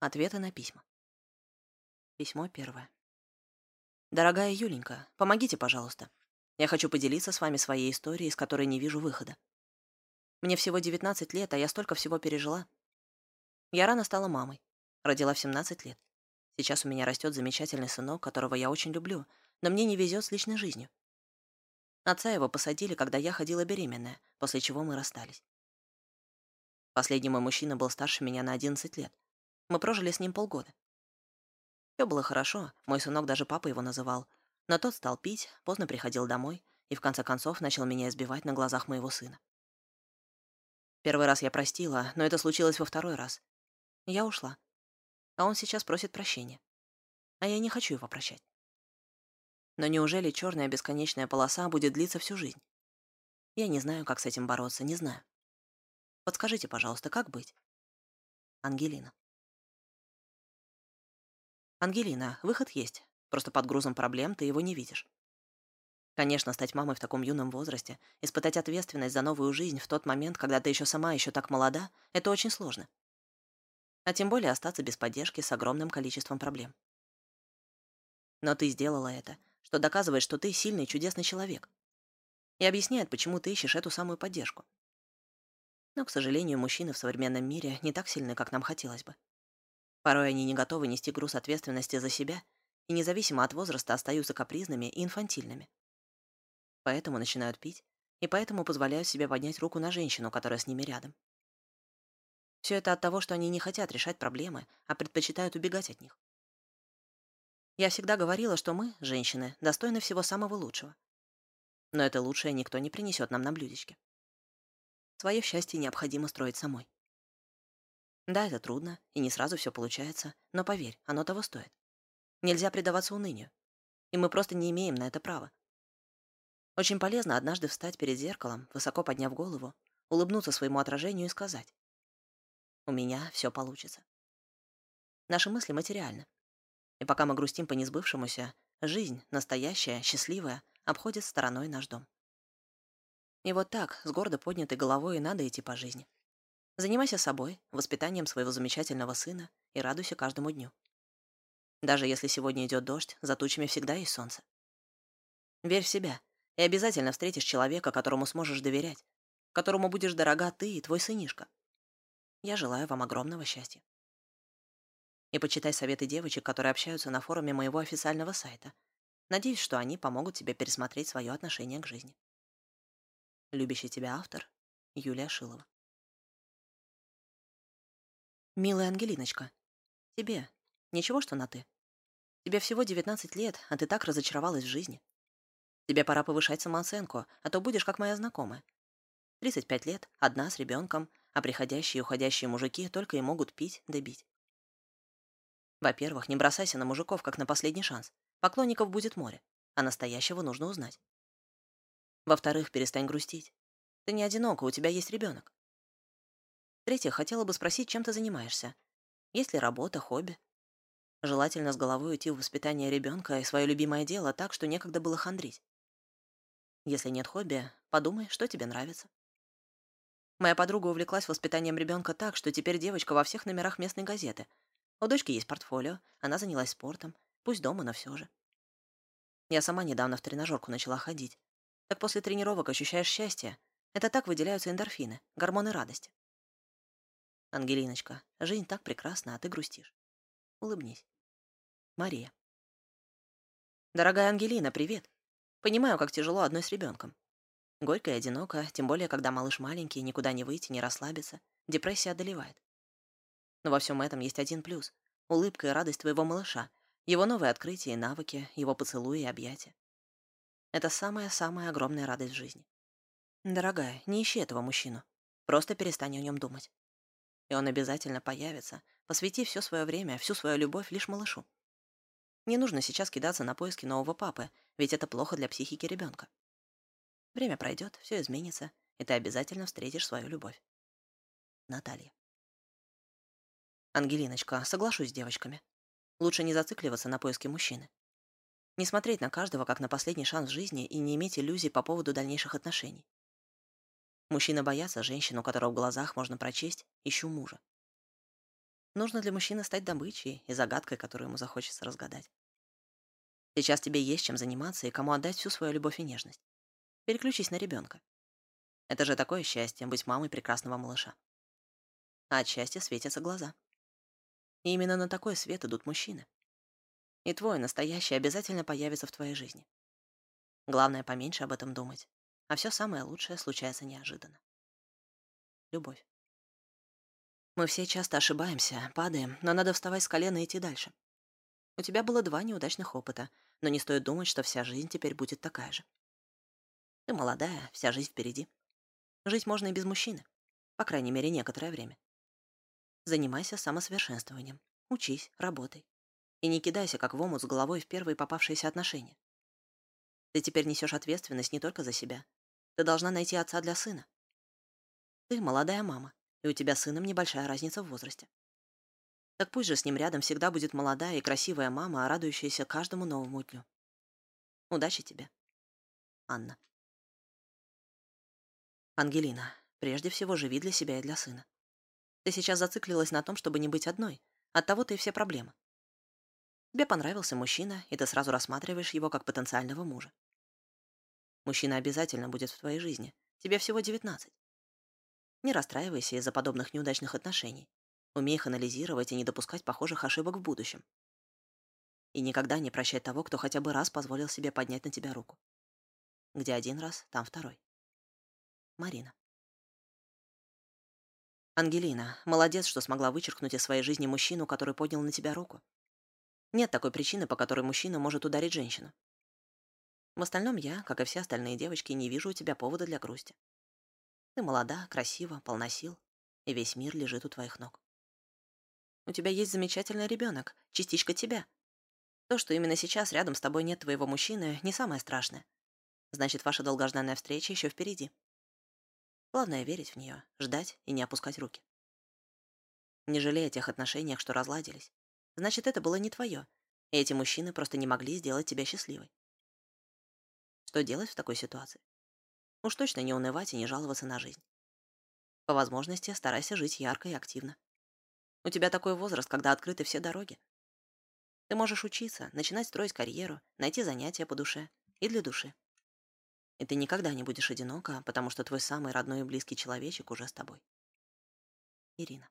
Ответы на письма. Письмо первое. Дорогая Юленька, помогите, пожалуйста. Я хочу поделиться с вами своей историей, из которой не вижу выхода. Мне всего 19 лет, а я столько всего пережила. Я рано стала мамой. Родила в 17 лет. Сейчас у меня растет замечательный сынок, которого я очень люблю, но мне не везет с личной жизнью. Отца его посадили, когда я ходила беременная, после чего мы расстались. Последний мой мужчина был старше меня на 11 лет. Мы прожили с ним полгода. Все было хорошо, мой сынок даже папа его называл. Но тот стал пить, поздно приходил домой и в конце концов начал меня избивать на глазах моего сына. Первый раз я простила, но это случилось во второй раз. Я ушла. А он сейчас просит прощения. А я не хочу его прощать. Но неужели черная бесконечная полоса будет длиться всю жизнь? Я не знаю, как с этим бороться, не знаю. Подскажите, пожалуйста, как быть? Ангелина. Ангелина, выход есть. Просто под грузом проблем ты его не видишь. Конечно, стать мамой в таком юном возрасте, испытать ответственность за новую жизнь в тот момент, когда ты еще сама еще так молода, это очень сложно. А тем более остаться без поддержки с огромным количеством проблем. Но ты сделала это, что доказывает, что ты сильный, чудесный человек. И объясняет, почему ты ищешь эту самую поддержку. Но, к сожалению, мужчины в современном мире не так сильны, как нам хотелось бы. Порой они не готовы нести груз ответственности за себя и независимо от возраста остаются капризными и инфантильными. Поэтому начинают пить, и поэтому позволяют себе поднять руку на женщину, которая с ними рядом. Все это от того, что они не хотят решать проблемы, а предпочитают убегать от них. Я всегда говорила, что мы, женщины, достойны всего самого лучшего. Но это лучшее никто не принесет нам на блюдечке. Свое счастье необходимо строить самой. Да, это трудно, и не сразу все получается, но поверь, оно того стоит. Нельзя предаваться унынию. И мы просто не имеем на это права. Очень полезно однажды встать перед зеркалом, высоко подняв голову, улыбнуться своему отражению и сказать «У меня все получится». Наши мысли материальны. И пока мы грустим по несбывшемуся, жизнь, настоящая, счастливая, обходит стороной наш дом. И вот так, с гордо поднятой головой, и надо идти по жизни. Занимайся собой, воспитанием своего замечательного сына и радуйся каждому дню. Даже если сегодня идет дождь, за тучами всегда есть солнце. Верь в себя, и обязательно встретишь человека, которому сможешь доверять, которому будешь дорога ты и твой сынишка. Я желаю вам огромного счастья и почитай советы девочек, которые общаются на форуме моего официального сайта. Надеюсь, что они помогут тебе пересмотреть свое отношение к жизни. Любящий тебя автор Юлия Шилова. Милая Ангелиночка, тебе ничего, что на «ты»? Тебе всего 19 лет, а ты так разочаровалась в жизни. Тебе пора повышать самооценку, а то будешь как моя знакомая. 35 лет, одна с ребенком, а приходящие и уходящие мужики только и могут пить да бить. Во-первых, не бросайся на мужиков, как на последний шанс. Поклонников будет море, а настоящего нужно узнать. Во-вторых, перестань грустить. Ты не одинока, у тебя есть ребенок. В-третьих, хотела бы спросить, чем ты занимаешься. Есть ли работа, хобби? Желательно с головой уйти в воспитание ребенка и свое любимое дело так, что некогда было хандрить. Если нет хобби, подумай, что тебе нравится. Моя подруга увлеклась воспитанием ребенка так, что теперь девочка во всех номерах местной газеты — у дочки есть портфолио, она занялась спортом. Пусть дома, но все же. Я сама недавно в тренажерку начала ходить. Так после тренировок ощущаешь счастье. Это так выделяются эндорфины, гормоны радости. Ангелиночка, жизнь так прекрасна, а ты грустишь. Улыбнись. Мария. Дорогая Ангелина, привет. Понимаю, как тяжело одной с ребенком. Горько и одиноко, тем более, когда малыш маленький, никуда не выйти, не расслабиться. Депрессия одолевает. Но во всем этом есть один плюс — улыбка и радость твоего малыша, его новые открытия и навыки, его поцелуи и объятия. Это самая-самая огромная радость в жизни. Дорогая, не ищи этого мужчину. Просто перестань о нем думать. И он обязательно появится. Посвяти все свое время, всю свою любовь лишь малышу. Не нужно сейчас кидаться на поиски нового папы, ведь это плохо для психики ребенка. Время пройдет, все изменится, и ты обязательно встретишь свою любовь. Наталья. Ангелиночка, соглашусь с девочками. Лучше не зацикливаться на поиске мужчины. Не смотреть на каждого как на последний шанс в жизни и не иметь иллюзий по поводу дальнейших отношений. Мужчина боятся женщину, которую в глазах можно прочесть «ищу мужа». Нужно для мужчины стать добычей и загадкой, которую ему захочется разгадать. Сейчас тебе есть чем заниматься и кому отдать всю свою любовь и нежность. Переключись на ребенка. Это же такое счастье — быть мамой прекрасного малыша. А от счастья светятся глаза. И именно на такой свет идут мужчины. И твой настоящий обязательно появится в твоей жизни. Главное, поменьше об этом думать. А все самое лучшее случается неожиданно. Любовь. Мы все часто ошибаемся, падаем, но надо вставать с колена и идти дальше. У тебя было два неудачных опыта, но не стоит думать, что вся жизнь теперь будет такая же. Ты молодая, вся жизнь впереди. Жить можно и без мужчины. По крайней мере, некоторое время. Занимайся самосовершенствованием. Учись, работай. И не кидайся, как в омут с головой в первые попавшиеся отношения. Ты теперь несешь ответственность не только за себя. Ты должна найти отца для сына. Ты молодая мама, и у тебя с сыном небольшая разница в возрасте. Так пусть же с ним рядом всегда будет молодая и красивая мама, радующаяся каждому новому дню. Удачи тебе. Анна. Ангелина, прежде всего живи для себя и для сына. Ты сейчас зациклилась на том, чтобы не быть одной. Оттого-то и все проблемы. Тебе понравился мужчина, и ты сразу рассматриваешь его как потенциального мужа. Мужчина обязательно будет в твоей жизни. Тебе всего 19. Не расстраивайся из-за подобных неудачных отношений. Умей их анализировать и не допускать похожих ошибок в будущем. И никогда не прощай того, кто хотя бы раз позволил себе поднять на тебя руку. Где один раз, там второй. Марина. Ангелина, молодец, что смогла вычеркнуть из своей жизни мужчину, который поднял на тебя руку. Нет такой причины, по которой мужчина может ударить женщину. В остальном я, как и все остальные девочки, не вижу у тебя повода для грусти. Ты молода, красива, полна сил, и весь мир лежит у твоих ног. У тебя есть замечательный ребенок, частичка тебя. То, что именно сейчас рядом с тобой нет твоего мужчины, не самое страшное. Значит, ваша долгожданная встреча еще впереди. Главное — верить в нее, ждать и не опускать руки. Не жалей о тех отношениях, что разладились. Значит, это было не твое, и эти мужчины просто не могли сделать тебя счастливой. Что делать в такой ситуации? Уж точно не унывать и не жаловаться на жизнь. По возможности старайся жить ярко и активно. У тебя такой возраст, когда открыты все дороги. Ты можешь учиться, начинать строить карьеру, найти занятия по душе и для души. И ты никогда не будешь одинока, потому что твой самый родной и близкий человечек уже с тобой. Ирина.